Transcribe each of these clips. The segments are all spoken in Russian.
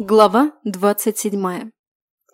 Глава 27.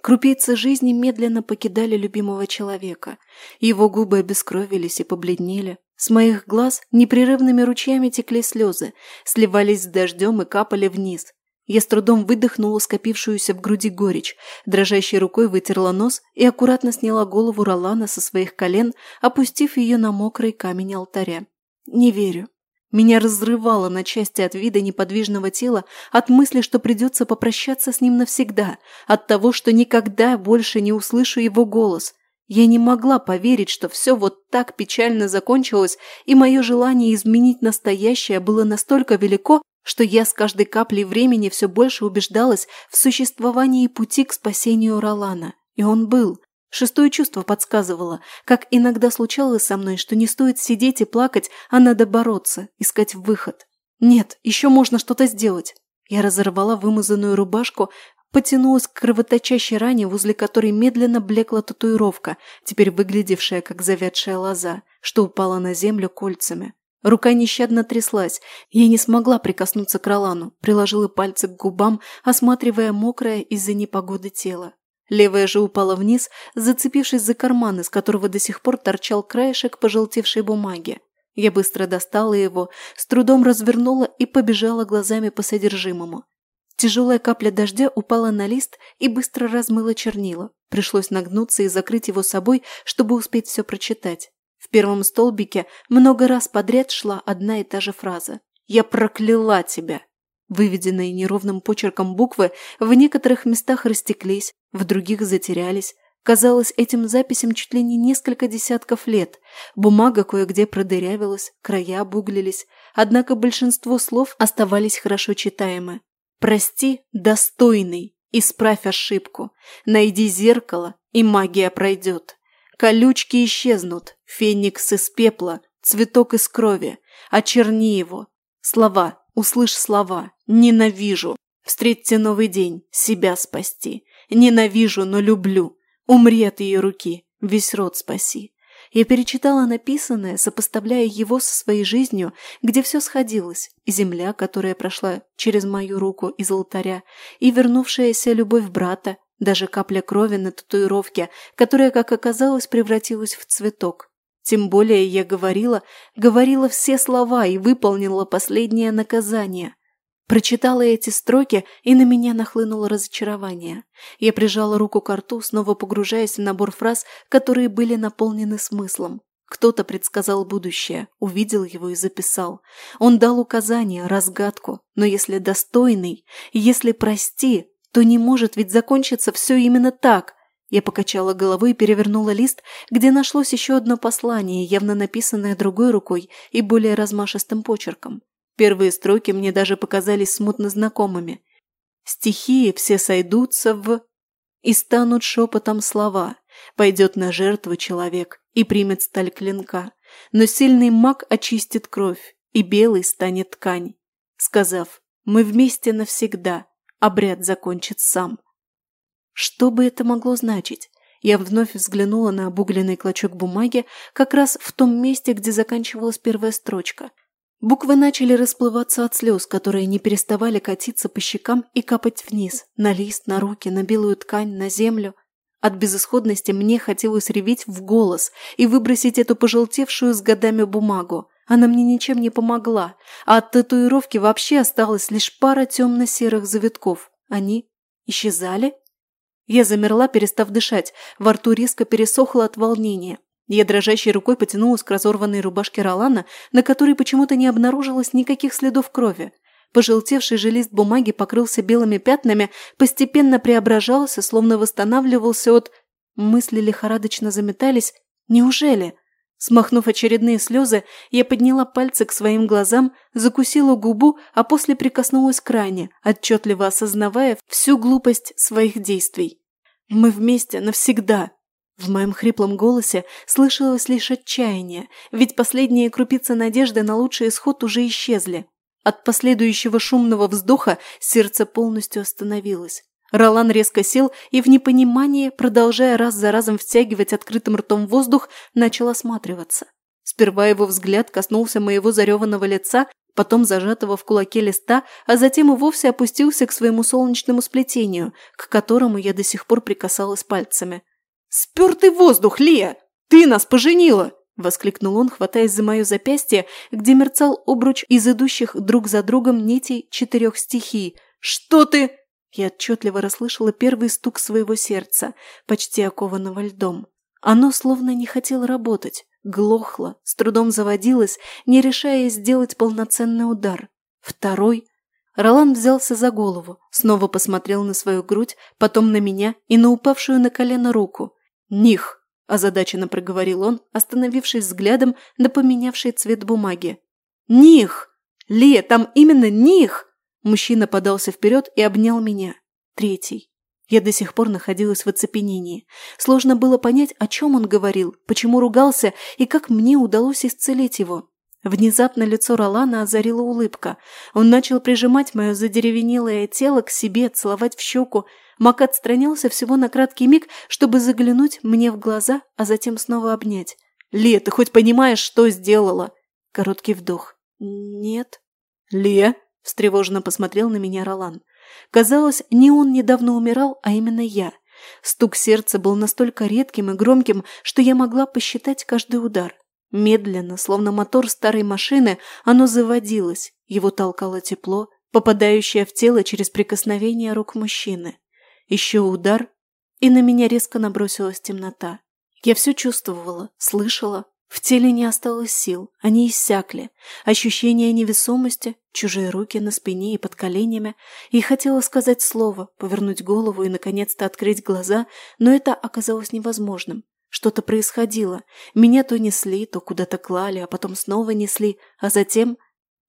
Крупицы жизни медленно покидали любимого человека. Его губы обескровились и побледнели. С моих глаз непрерывными ручьями текли слезы, сливались с дождем и капали вниз. Я с трудом выдохнула скопившуюся в груди горечь, дрожащей рукой вытерла нос и аккуратно сняла голову Ролана со своих колен, опустив ее на мокрый камень алтаря. «Не верю. Меня разрывало на части от вида неподвижного тела, от мысли, что придется попрощаться с ним навсегда, от того, что никогда больше не услышу его голос. Я не могла поверить, что все вот так печально закончилось, и мое желание изменить настоящее было настолько велико, что я с каждой каплей времени все больше убеждалась в существовании пути к спасению Ролана. И он был. Шестое чувство подсказывало, как иногда случалось со мной, что не стоит сидеть и плакать, а надо бороться, искать выход. Нет, еще можно что-то сделать. Я разорвала вымазанную рубашку, потянулась к кровоточащей ране, возле которой медленно блекла татуировка, теперь выглядевшая как завядшая лоза, что упала на землю кольцами. Рука нещадно тряслась, я не смогла прикоснуться к Ролану, приложила пальцы к губам, осматривая мокрое из-за непогоды тело. Левая же упала вниз, зацепившись за карман, из которого до сих пор торчал краешек пожелтевшей бумаги. Я быстро достала его, с трудом развернула и побежала глазами по содержимому. Тяжелая капля дождя упала на лист и быстро размыла чернила. Пришлось нагнуться и закрыть его собой, чтобы успеть все прочитать. В первом столбике много раз подряд шла одна и та же фраза. «Я прокляла тебя!» Выведенные неровным почерком буквы в некоторых местах растеклись, в других затерялись. Казалось, этим записям чуть ли не несколько десятков лет. Бумага кое-где продырявилась, края обуглились, однако большинство слов оставались хорошо читаемы. «Прости, достойный, исправь ошибку, найди зеркало, и магия пройдет. Колючки исчезнут, феникс из пепла, цветок из крови, очерни его. Слова, услышь слова, ненавижу, встретьте новый день, себя спасти, Ненавижу, но люблю. Умри от ее руки. Весь род спаси. Я перечитала написанное, сопоставляя его со своей жизнью, где все сходилось. Земля, которая прошла через мою руку из алтаря, и вернувшаяся любовь брата, даже капля крови на татуировке, которая, как оказалось, превратилась в цветок. Тем более я говорила, говорила все слова и выполнила последнее наказание – Прочитала эти строки, и на меня нахлынуло разочарование. Я прижала руку к рту, снова погружаясь в набор фраз, которые были наполнены смыслом. Кто-то предсказал будущее, увидел его и записал. Он дал указание, разгадку, но если достойный, если прости, то не может ведь закончиться все именно так. Я покачала головой и перевернула лист, где нашлось еще одно послание, явно написанное другой рукой и более размашистым почерком. Первые строки мне даже показались смутно знакомыми. Стихии все сойдутся в... И станут шепотом слова. Пойдет на жертву человек и примет сталь клинка. Но сильный маг очистит кровь, и белый станет ткань. Сказав «Мы вместе навсегда», обряд закончит сам. Что бы это могло значить? Я вновь взглянула на обугленный клочок бумаги как раз в том месте, где заканчивалась первая строчка – Буквы начали расплываться от слез, которые не переставали катиться по щекам и капать вниз, на лист, на руки, на белую ткань, на землю. От безысходности мне хотелось реветь в голос и выбросить эту пожелтевшую с годами бумагу. Она мне ничем не помогла, а от татуировки вообще осталась лишь пара темно-серых завитков. Они исчезали? Я замерла, перестав дышать, во рту резко пересохло от волнения. Я дрожащей рукой потянулась к разорванной рубашке Ролана, на которой почему-то не обнаружилось никаких следов крови. Пожелтевший же лист бумаги покрылся белыми пятнами, постепенно преображался, словно восстанавливался от... Мысли лихорадочно заметались. Неужели? Смахнув очередные слезы, я подняла пальцы к своим глазам, закусила губу, а после прикоснулась к ране, отчетливо осознавая всю глупость своих действий. «Мы вместе навсегда!» В моем хриплом голосе слышалось лишь отчаяние, ведь последние крупицы надежды на лучший исход уже исчезли. От последующего шумного вздоха сердце полностью остановилось. Ролан резко сел и в непонимании, продолжая раз за разом втягивать открытым ртом воздух, начал осматриваться. Сперва его взгляд коснулся моего зареванного лица, потом зажатого в кулаке листа, а затем и вовсе опустился к своему солнечному сплетению, к которому я до сих пор прикасалась пальцами. «Спертый воздух, Лия! Ты нас поженила!» – воскликнул он, хватаясь за мое запястье, где мерцал обруч из идущих друг за другом нитей четырех стихий. «Что ты?» Я отчетливо расслышала первый стук своего сердца, почти окованного льдом. Оно словно не хотело работать, глохло, с трудом заводилось, не решаясь сделать полноценный удар. Второй. Ролан взялся за голову, снова посмотрел на свою грудь, потом на меня и на упавшую на колено руку. «Них!» а – озадаченно проговорил он, остановившись взглядом на поменявший цвет бумаги. «Них! Ле, там именно них!» Мужчина подался вперед и обнял меня. Третий. Я до сих пор находилась в оцепенении. Сложно было понять, о чем он говорил, почему ругался и как мне удалось исцелить его. Внезапно лицо Ролана озарила улыбка. Он начал прижимать мое задеревенелое тело к себе, целовать в щеку, Мак отстранился всего на краткий миг, чтобы заглянуть мне в глаза, а затем снова обнять. «Ле, ты хоть понимаешь, что сделала?» Короткий вдох. «Нет». «Ле?» – встревоженно посмотрел на меня Ролан. Казалось, не он недавно умирал, а именно я. Стук сердца был настолько редким и громким, что я могла посчитать каждый удар. Медленно, словно мотор старой машины, оно заводилось, его толкало тепло, попадающее в тело через прикосновение рук мужчины. Еще удар, и на меня резко набросилась темнота. Я все чувствовала, слышала. В теле не осталось сил, они иссякли. Ощущение невесомости, чужие руки на спине и под коленями. И хотела сказать слово, повернуть голову и, наконец-то, открыть глаза, но это оказалось невозможным. Что-то происходило. Меня то несли, то куда-то клали, а потом снова несли, а затем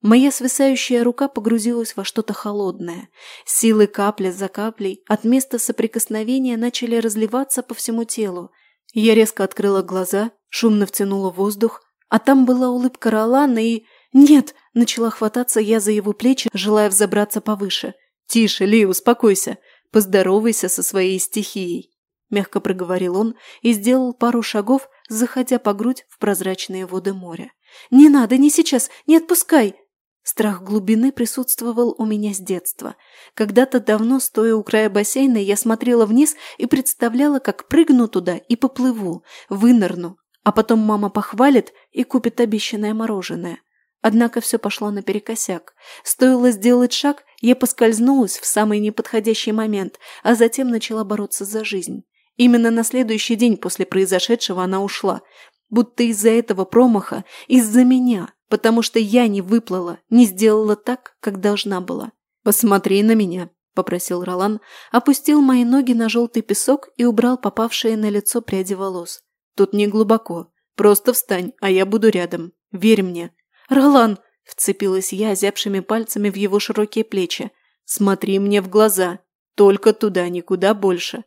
Моя свисающая рука погрузилась во что-то холодное. Силы капля за каплей от места соприкосновения начали разливаться по всему телу. Я резко открыла глаза, шумно втянула воздух, а там была улыбка Ролана и... «Нет!» – начала хвататься я за его плечи, желая взобраться повыше. «Тише, Ли, успокойся. Поздоровайся со своей стихией», – мягко проговорил он и сделал пару шагов, заходя по грудь в прозрачные воды моря. «Не надо, не сейчас, не отпускай!» Страх глубины присутствовал у меня с детства. Когда-то давно, стоя у края бассейна, я смотрела вниз и представляла, как прыгну туда и поплыву, вынырну, а потом мама похвалит и купит обещанное мороженое. Однако все пошло наперекосяк. Стоило сделать шаг, я поскользнулась в самый неподходящий момент, а затем начала бороться за жизнь. Именно на следующий день после произошедшего она ушла. Будто из-за этого промаха, из-за меня – потому что я не выплыла, не сделала так, как должна была. Посмотри на меня, — попросил Ролан, опустил мои ноги на желтый песок и убрал попавшие на лицо пряди волос. «Тут не глубоко. Просто встань, а я буду рядом. Верь мне». «Ролан!» — вцепилась я озябшими пальцами в его широкие плечи. «Смотри мне в глаза. Только туда, никуда больше».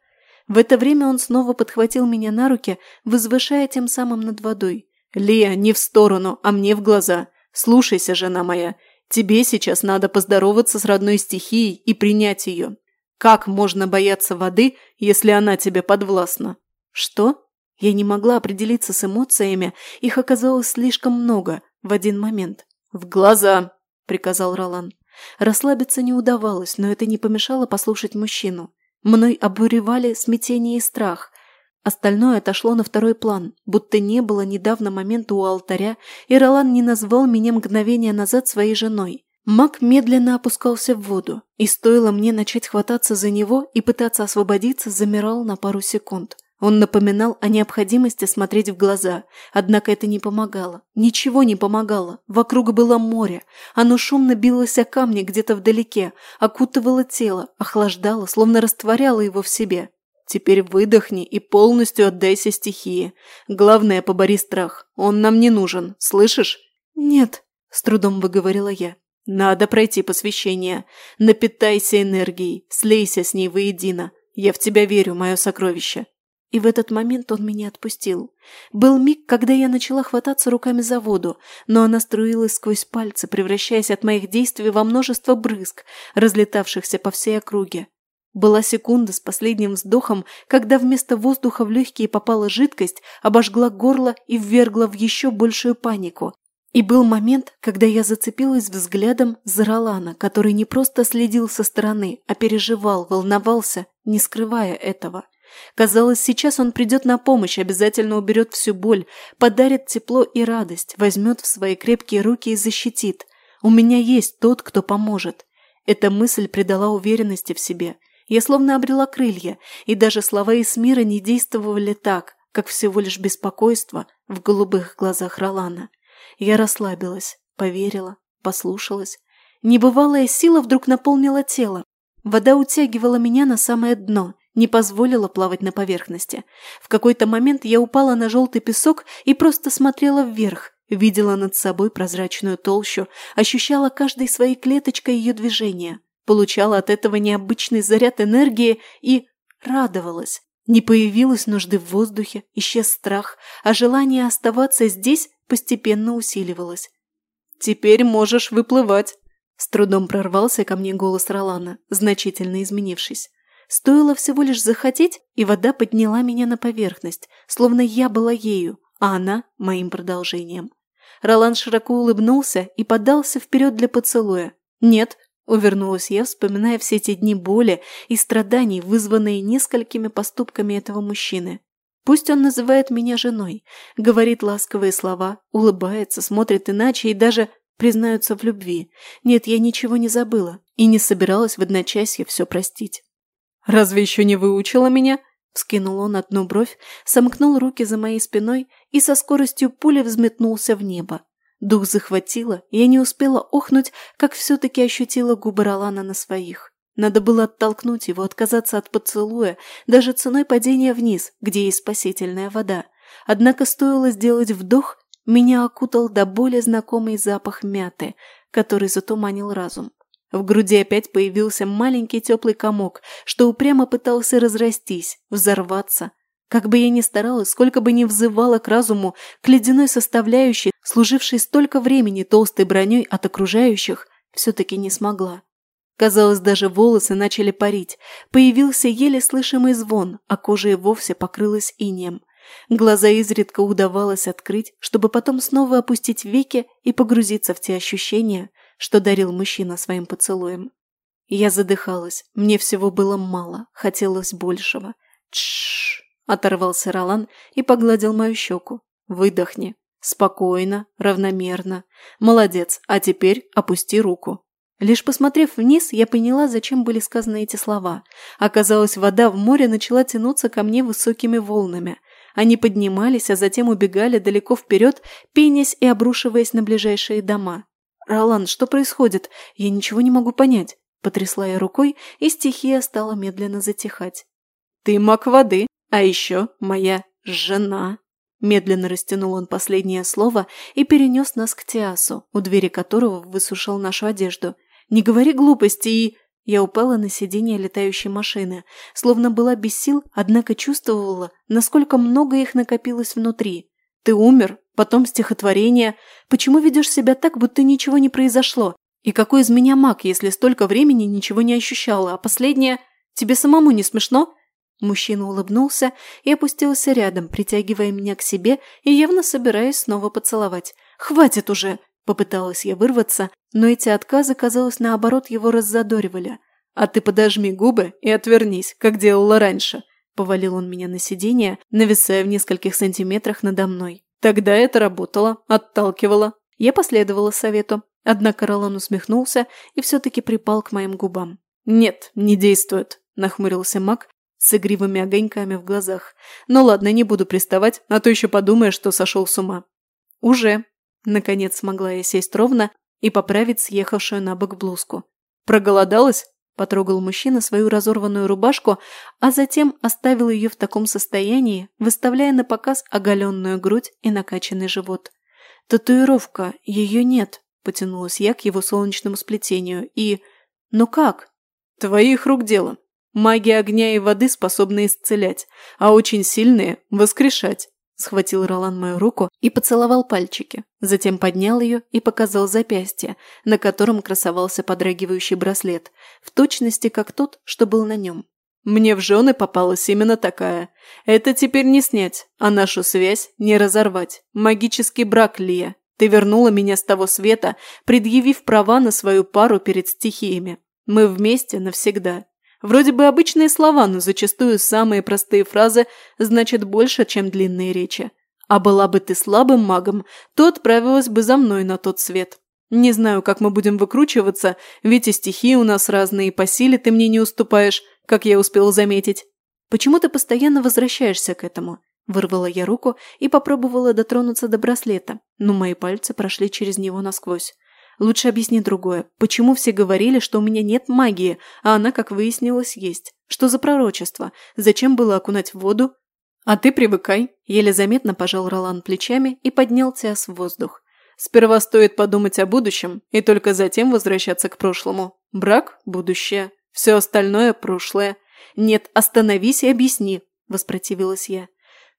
В это время он снова подхватил меня на руки, возвышая тем самым над водой. «Лея, не в сторону, а мне в глаза. Слушайся, жена моя. Тебе сейчас надо поздороваться с родной стихией и принять ее. Как можно бояться воды, если она тебе подвластна?» «Что?» Я не могла определиться с эмоциями, их оказалось слишком много в один момент. «В глаза!» – приказал Ролан. Расслабиться не удавалось, но это не помешало послушать мужчину. Мной обуревали смятение и страх, Остальное отошло на второй план, будто не было недавно момента у алтаря, и Ролан не назвал меня мгновение назад своей женой. Маг медленно опускался в воду, и стоило мне начать хвататься за него и пытаться освободиться, замирал на пару секунд. Он напоминал о необходимости смотреть в глаза, однако это не помогало. Ничего не помогало. Вокруг было море. Оно шумно билось о камни где-то вдалеке, окутывало тело, охлаждало, словно растворяло его в себе. Теперь выдохни и полностью отдайся стихии. Главное, побори страх. Он нам не нужен, слышишь? Нет, с трудом выговорила я. Надо пройти посвящение. Напитайся энергией, слейся с ней воедино. Я в тебя верю, мое сокровище. И в этот момент он меня отпустил. Был миг, когда я начала хвататься руками за воду, но она струилась сквозь пальцы, превращаясь от моих действий во множество брызг, разлетавшихся по всей округе. Была секунда с последним вздохом, когда вместо воздуха в легкие попала жидкость, обожгла горло и ввергла в еще большую панику. И был момент, когда я зацепилась взглядом за Ролана, который не просто следил со стороны, а переживал, волновался, не скрывая этого. Казалось, сейчас он придет на помощь, обязательно уберет всю боль, подарит тепло и радость, возьмет в свои крепкие руки и защитит. У меня есть тот, кто поможет. Эта мысль придала уверенности в себе. Я словно обрела крылья, и даже слова из мира не действовали так, как всего лишь беспокойство в голубых глазах Ролана. Я расслабилась, поверила, послушалась. Небывалая сила вдруг наполнила тело. Вода утягивала меня на самое дно, не позволила плавать на поверхности. В какой-то момент я упала на желтый песок и просто смотрела вверх, видела над собой прозрачную толщу, ощущала каждой своей клеточкой ее движение получала от этого необычный заряд энергии и радовалась. Не появилось нужды в воздухе, исчез страх, а желание оставаться здесь постепенно усиливалось. «Теперь можешь выплывать!» С трудом прорвался ко мне голос Ролана, значительно изменившись. Стоило всего лишь захотеть, и вода подняла меня на поверхность, словно я была ею, а она – моим продолжением. Ролан широко улыбнулся и подался вперед для поцелуя. Нет, Увернулась я, вспоминая все эти дни боли и страданий, вызванные несколькими поступками этого мужчины. Пусть он называет меня женой, говорит ласковые слова, улыбается, смотрит иначе и даже признается в любви. Нет, я ничего не забыла и не собиралась в одночасье все простить. «Разве еще не выучила меня?» Вскинул он одну бровь, сомкнул руки за моей спиной и со скоростью пули взметнулся в небо. Дух захватило, я не успела охнуть, как все-таки ощутила губы Ролана на своих. Надо было оттолкнуть его, отказаться от поцелуя, даже ценой падения вниз, где есть спасительная вода. Однако стоило сделать вдох, меня окутал до боли знакомый запах мяты, который затуманил разум. В груди опять появился маленький теплый комок, что упрямо пытался разрастись, взорваться, как бы я ни старалась, сколько бы ни взывала к разуму, к ледяной составляющей, служившей столько времени толстой броней от окружающих, все-таки не смогла. Казалось, даже волосы начали парить. Появился еле слышимый звон, а кожа и вовсе покрылась инеем. Глаза изредка удавалось открыть, чтобы потом снова опустить веки и погрузиться в те ощущения, что дарил мужчина своим поцелуем. Я задыхалась, мне всего было мало, хотелось большего. Тш! оторвался Ролан и погладил мою щеку. «Выдохни. Спокойно, равномерно. Молодец, а теперь опусти руку». Лишь посмотрев вниз, я поняла, зачем были сказаны эти слова. Оказалось, вода в море начала тянуться ко мне высокими волнами. Они поднимались, а затем убегали далеко вперед, пенясь и обрушиваясь на ближайшие дома. «Ролан, что происходит? Я ничего не могу понять». Потрясла я рукой, и стихия стала медленно затихать. «Ты маг воды», а еще моя жена. Медленно растянул он последнее слово и перенес нас к Тиасу, у двери которого высушил нашу одежду. «Не говори глупости и...» Я упала на сиденье летающей машины, словно была без сил, однако чувствовала, насколько много их накопилось внутри. «Ты умер, потом стихотворение. Почему ведешь себя так, будто ничего не произошло? И какой из меня маг, если столько времени ничего не ощущала, а последнее... Тебе самому не смешно?» Мужчина улыбнулся и опустился рядом, притягивая меня к себе и явно собираясь снова поцеловать. «Хватит уже!» – попыталась я вырваться, но эти отказы, казалось, наоборот его раззадоривали. «А ты подожми губы и отвернись, как делала раньше!» – повалил он меня на сиденье, нависая в нескольких сантиметрах надо мной. «Тогда это работало, отталкивало». Я последовала совету, однако Ролан усмехнулся и все-таки припал к моим губам. «Нет, не действует», – нахмурился Мак, с игривыми огоньками в глазах. «Ну ладно, не буду приставать, а то еще подумаешь, что сошел с ума». «Уже!» Наконец смогла я сесть ровно и поправить съехавшую на бок блузку. «Проголодалась?» – потрогал мужчина свою разорванную рубашку, а затем оставил ее в таком состоянии, выставляя на показ оголенную грудь и накачанный живот. «Татуировка, ее нет», – потянулась я к его солнечному сплетению, и... «Ну как?» «Твоих рук дело», Маги огня и воды способны исцелять, а очень сильные – воскрешать. Схватил Ролан мою руку и поцеловал пальчики. Затем поднял ее и показал запястье, на котором красовался подрагивающий браслет, в точности как тот, что был на нем. Мне в жены попалась именно такая. Это теперь не снять, а нашу связь не разорвать. Магический брак, Лия. Ты вернула меня с того света, предъявив права на свою пару перед стихиями. Мы вместе навсегда. Вроде бы обычные слова, но зачастую самые простые фразы значат больше, чем длинные речи. А была бы ты слабым магом, то отправилась бы за мной на тот свет. Не знаю, как мы будем выкручиваться, ведь и стихи у нас разные, по силе ты мне не уступаешь, как я успел заметить. Почему ты постоянно возвращаешься к этому? Вырвала я руку и попробовала дотронуться до браслета, но мои пальцы прошли через него насквозь. Лучше объясни другое. Почему все говорили, что у меня нет магии, а она, как выяснилось, есть? Что за пророчество? Зачем было окунать в воду? А ты привыкай. Еле заметно пожал Ролан плечами и поднял Тиас в воздух. Сперва стоит подумать о будущем и только затем возвращаться к прошлому. Брак – будущее. Все остальное – прошлое. Нет, остановись и объясни, – воспротивилась я.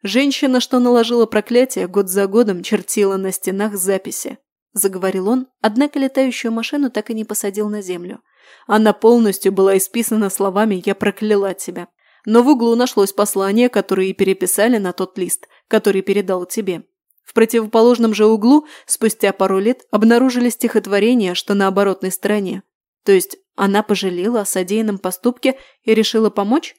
Женщина, что наложила проклятие, год за годом чертила на стенах записи заговорил он, однако летающую машину так и не посадил на землю. Она полностью была исписана словами «Я прокляла тебя». Но в углу нашлось послание, которое и переписали на тот лист, который передал тебе. В противоположном же углу спустя пару лет обнаружили стихотворение, что на оборотной стороне. То есть она пожалела о содеянном поступке и решила помочь?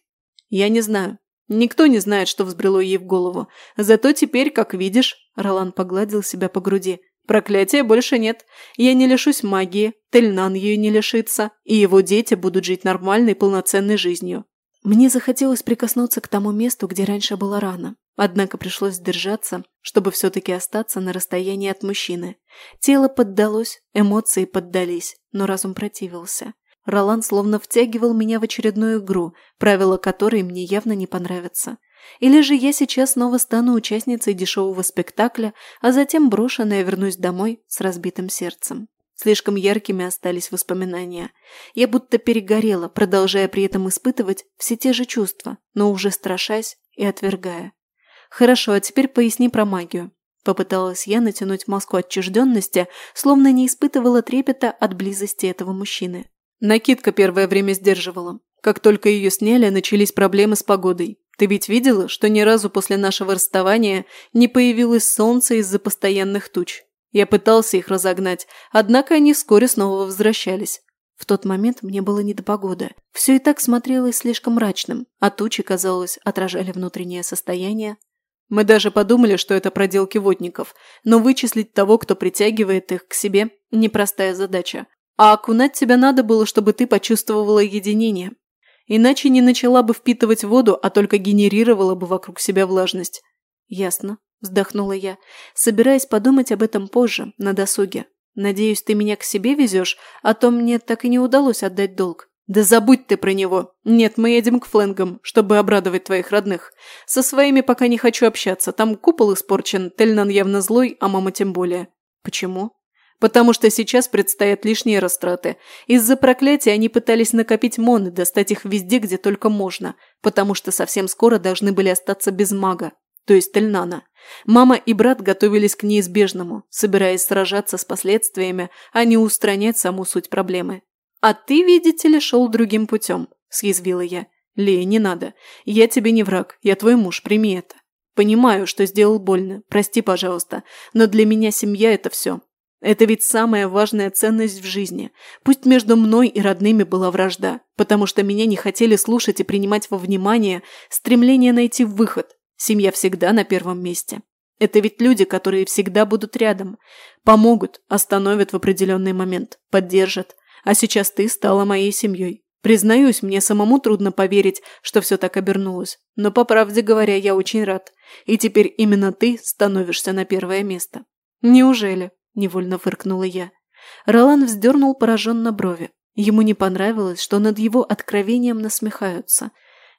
Я не знаю. Никто не знает, что взбрело ей в голову. Зато теперь, как видишь, Ролан погладил себя по груди. Проклятия больше нет. Я не лишусь магии, Тельнан ее не лишится, и его дети будут жить нормальной, полноценной жизнью. Мне захотелось прикоснуться к тому месту, где раньше была рана. Однако пришлось держаться, чтобы все-таки остаться на расстоянии от мужчины. Тело поддалось, эмоции поддались, но разум противился. Ролан словно втягивал меня в очередную игру, правила которой мне явно не понравятся. Или же я сейчас снова стану участницей дешевого спектакля, а затем брошенная вернусь домой с разбитым сердцем. Слишком яркими остались воспоминания. Я будто перегорела, продолжая при этом испытывать все те же чувства, но уже страшась и отвергая. «Хорошо, а теперь поясни про магию». Попыталась я натянуть маску отчужденности, словно не испытывала трепета от близости этого мужчины. Накидка первое время сдерживала. Как только ее сняли, начались проблемы с погодой. Ты ведь видела, что ни разу после нашего расставания не появилось солнце из-за постоянных туч. Я пытался их разогнать, однако они вскоре снова возвращались. В тот момент мне было не до погоды. Все и так смотрелось слишком мрачным, а тучи, казалось, отражали внутреннее состояние. Мы даже подумали, что это проделки водников, но вычислить того, кто притягивает их к себе – непростая задача. А окунать тебя надо было, чтобы ты почувствовала единение, иначе не начала бы впитывать воду, а только генерировала бы вокруг себя влажность. «Ясно», – вздохнула я, собираясь подумать об этом позже, на досуге. «Надеюсь, ты меня к себе везешь, а то мне так и не удалось отдать долг». «Да забудь ты про него! Нет, мы едем к фленгам, чтобы обрадовать твоих родных. Со своими пока не хочу общаться, там купол испорчен, Тельнан явно злой, а мама тем более». «Почему?» потому что сейчас предстоят лишние растраты. Из-за проклятия они пытались накопить мон, достать их везде, где только можно, потому что совсем скоро должны были остаться без мага, то есть Тельнана. Мама и брат готовились к неизбежному, собираясь сражаться с последствиями, а не устранять саму суть проблемы. «А ты, видите ли, шел другим путем», – съязвила я. «Лея, не надо. Я тебе не враг, я твой муж, прими это. Понимаю, что сделал больно, прости, пожалуйста, но для меня семья – это все, это ведь самая важная ценность в жизни. Пусть между мной и родными была вражда, потому что меня не хотели слушать и принимать во внимание стремление найти выход. Семья всегда на первом месте. Это ведь люди, которые всегда будут рядом. Помогут, остановят в определенный момент, поддержат. А сейчас ты стала моей семьей. Признаюсь, мне самому трудно поверить, что все так обернулось. Но, по правде говоря, я очень рад. И теперь именно ты становишься на первое место. Неужели? невольно фыркнула я. Ролан вздернул пораженно брови. Ему не понравилось, что над его откровением насмехаются.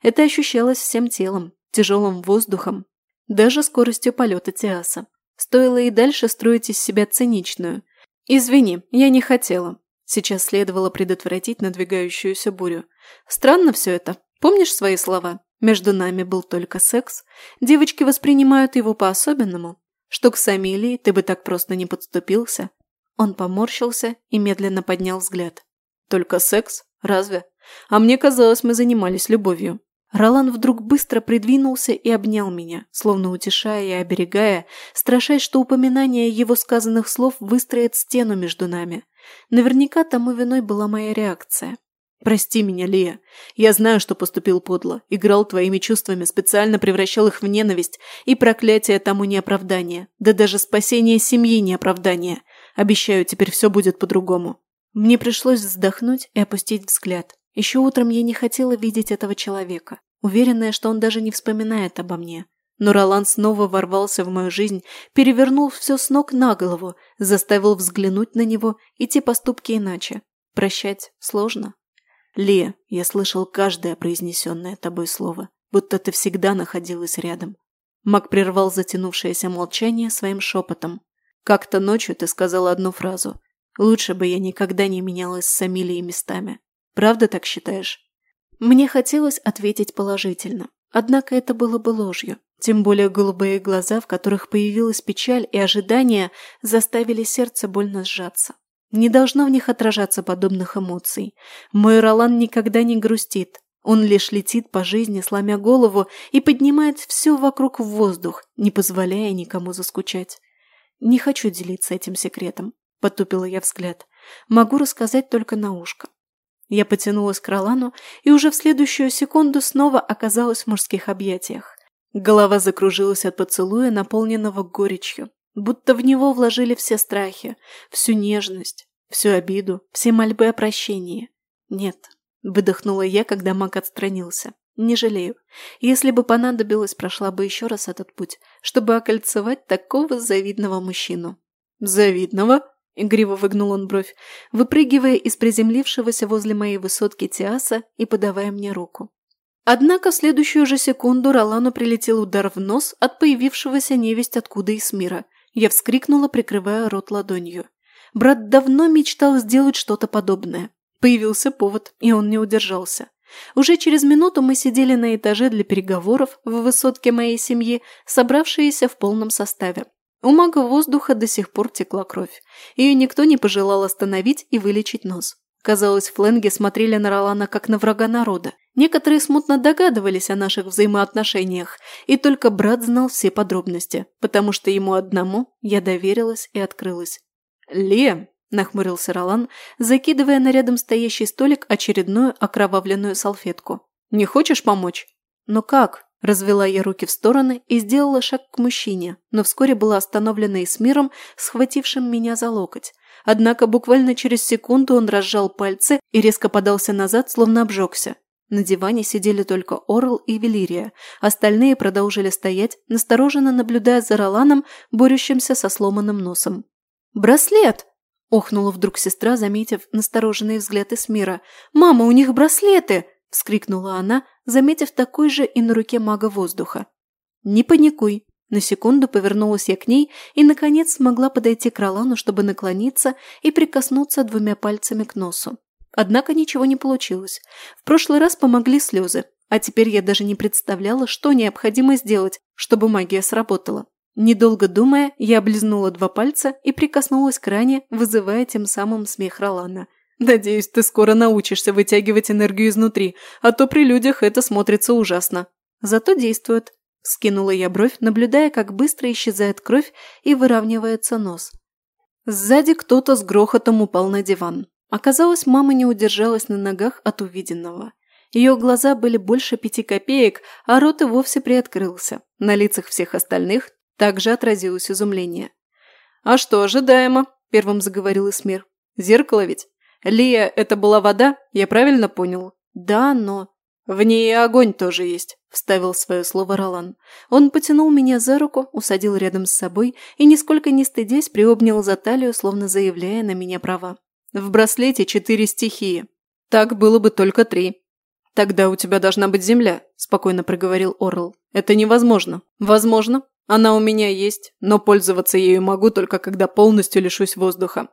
Это ощущалось всем телом, тяжелым воздухом, даже скоростью полета Тиаса. Стоило и дальше строить из себя циничную. «Извини, я не хотела». Сейчас следовало предотвратить надвигающуюся бурю. «Странно все это. Помнишь свои слова? Между нами был только секс. Девочки воспринимают его по-особенному что к Самилии ты бы так просто не подступился. Он поморщился и медленно поднял взгляд. Только секс? Разве? А мне казалось, мы занимались любовью. Ролан вдруг быстро придвинулся и обнял меня, словно утешая и оберегая, страшась, что упоминание его сказанных слов выстроит стену между нами. Наверняка тому виной была моя реакция. Прости меня, Лия. Я знаю, что поступил подло, играл твоими чувствами, специально превращал их в ненависть, и проклятие тому не оправдание, да даже спасение семьи не оправдание. Обещаю, теперь все будет по-другому. Мне пришлось вздохнуть и опустить взгляд. Еще утром я не хотела видеть этого человека, уверенная, что он даже не вспоминает обо мне. Но Ролан снова ворвался в мою жизнь, перевернул все с ног на голову, заставил взглянуть на него и те поступки иначе. Прощать сложно. «Ле, я слышал каждое произнесенное тобой слово, будто ты всегда находилась рядом». Мак прервал затянувшееся молчание своим шепотом. «Как-то ночью ты сказала одну фразу. Лучше бы я никогда не менялась с Амилией местами. Правда так считаешь?» Мне хотелось ответить положительно. Однако это было бы ложью. Тем более голубые глаза, в которых появилась печаль и ожидание, заставили сердце больно сжаться. Не должно в них отражаться подобных эмоций. Мой Ролан никогда не грустит. Он лишь летит по жизни, сломя голову, и поднимает все вокруг в воздух, не позволяя никому заскучать. «Не хочу делиться этим секретом», — потупила я взгляд. «Могу рассказать только на ушко». Я потянулась к Ролану и уже в следующую секунду снова оказалась в мужских объятиях. Голова закружилась от поцелуя, наполненного горечью будто в него вложили все страхи, всю нежность, всю обиду, все мольбы о прощении. Нет, выдохнула я, когда маг отстранился. Не жалею. Если бы понадобилось, прошла бы еще раз этот путь, чтобы окольцевать такого завидного мужчину. Завидного? Игриво выгнул он бровь, выпрыгивая из приземлившегося возле моей высотки Тиаса и подавая мне руку. Однако в следующую же секунду Ролану прилетел удар в нос от появившегося невесть откуда из мира – я вскрикнула, прикрывая рот ладонью. Брат давно мечтал сделать что-то подобное. Появился повод, и он не удержался. Уже через минуту мы сидели на этаже для переговоров в высотке моей семьи, собравшиеся в полном составе. У мага воздуха до сих пор текла кровь. Ее никто не пожелал остановить и вылечить нос. Казалось, фленги смотрели на Ролана как на врага народа. Некоторые смутно догадывались о наших взаимоотношениях, и только брат знал все подробности, потому что ему одному я доверилась и открылась. «Ле!» – нахмурился Ролан, закидывая на рядом стоящий столик очередную окровавленную салфетку. «Не хочешь помочь?» «Но как?» Развела я руки в стороны и сделала шаг к мужчине, но вскоре была остановлена Эсмиром, схватившим меня за локоть. Однако буквально через секунду он разжал пальцы и резко подался назад, словно обжегся. На диване сидели только Орл и Велирия. Остальные продолжили стоять, настороженно наблюдая за Роланом, борющимся со сломанным носом. «Браслет!» – охнула вдруг сестра, заметив настороженный взгляды Смира. «Мама, у них браслеты!» – вскрикнула она, заметив такой же и на руке мага воздуха. «Не паникуй!» На секунду повернулась я к ней и, наконец, смогла подойти к Ролану, чтобы наклониться и прикоснуться двумя пальцами к носу. Однако ничего не получилось. В прошлый раз помогли слезы, а теперь я даже не представляла, что необходимо сделать, чтобы магия сработала. Недолго думая, я облизнула два пальца и прикоснулась к ране, вызывая тем самым смех Ролана – Надеюсь, ты скоро научишься вытягивать энергию изнутри, а то при людях это смотрится ужасно. Зато действует. Скинула я бровь, наблюдая, как быстро исчезает кровь и выравнивается нос. Сзади кто-то с грохотом упал на диван. Оказалось, мама не удержалась на ногах от увиденного. Ее глаза были больше пяти копеек, а рот и вовсе приоткрылся. На лицах всех остальных также отразилось изумление. «А что, ожидаемо?» – первым заговорил Исмир. «Зеркало ведь?» Лия, это была вода? Я правильно понял? Да, но... В ней и огонь тоже есть, вставил свое слово Ролан. Он потянул меня за руку, усадил рядом с собой и, нисколько не стыдясь, приобнял за талию, словно заявляя на меня права. В браслете четыре стихии. Так было бы только три. «Тогда у тебя должна быть земля», – спокойно проговорил Орл. «Это невозможно». «Возможно. Она у меня есть, но пользоваться ею могу только когда полностью лишусь воздуха.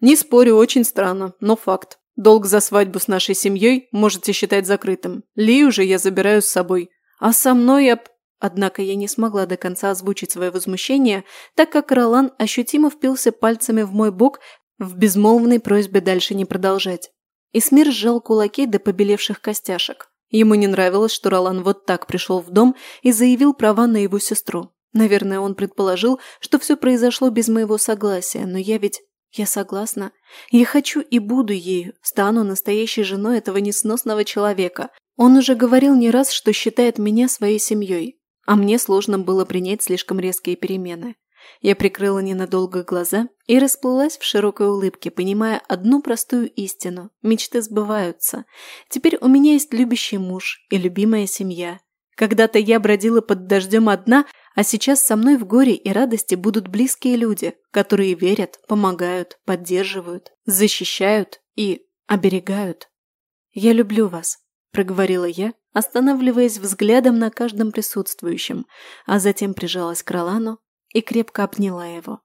Не спорю, очень странно, но факт. Долг за свадьбу с нашей семьей можете считать закрытым. Ли уже я забираю с собой. А со мной я... Однако я не смогла до конца озвучить свое возмущение, так как Ролан ощутимо впился пальцами в мой бок в безмолвной просьбе дальше не продолжать. И смир сжал кулаки до побелевших костяшек. Ему не нравилось, что Ролан вот так пришел в дом и заявил права на его сестру. Наверное, он предположил, что все произошло без моего согласия, но я ведь я согласна. Я хочу и буду ею. Стану настоящей женой этого несносного человека. Он уже говорил не раз, что считает меня своей семьей. А мне сложно было принять слишком резкие перемены. Я прикрыла ненадолго глаза и расплылась в широкой улыбке, понимая одну простую истину. Мечты сбываются. Теперь у меня есть любящий муж и любимая семья. Когда-то я бродила под дождем одна – а сейчас со мной в горе и радости будут близкие люди, которые верят, помогают, поддерживают, защищают и оберегают. «Я люблю вас», – проговорила я, останавливаясь взглядом на каждом присутствующем, а затем прижалась к Ролану и крепко обняла его.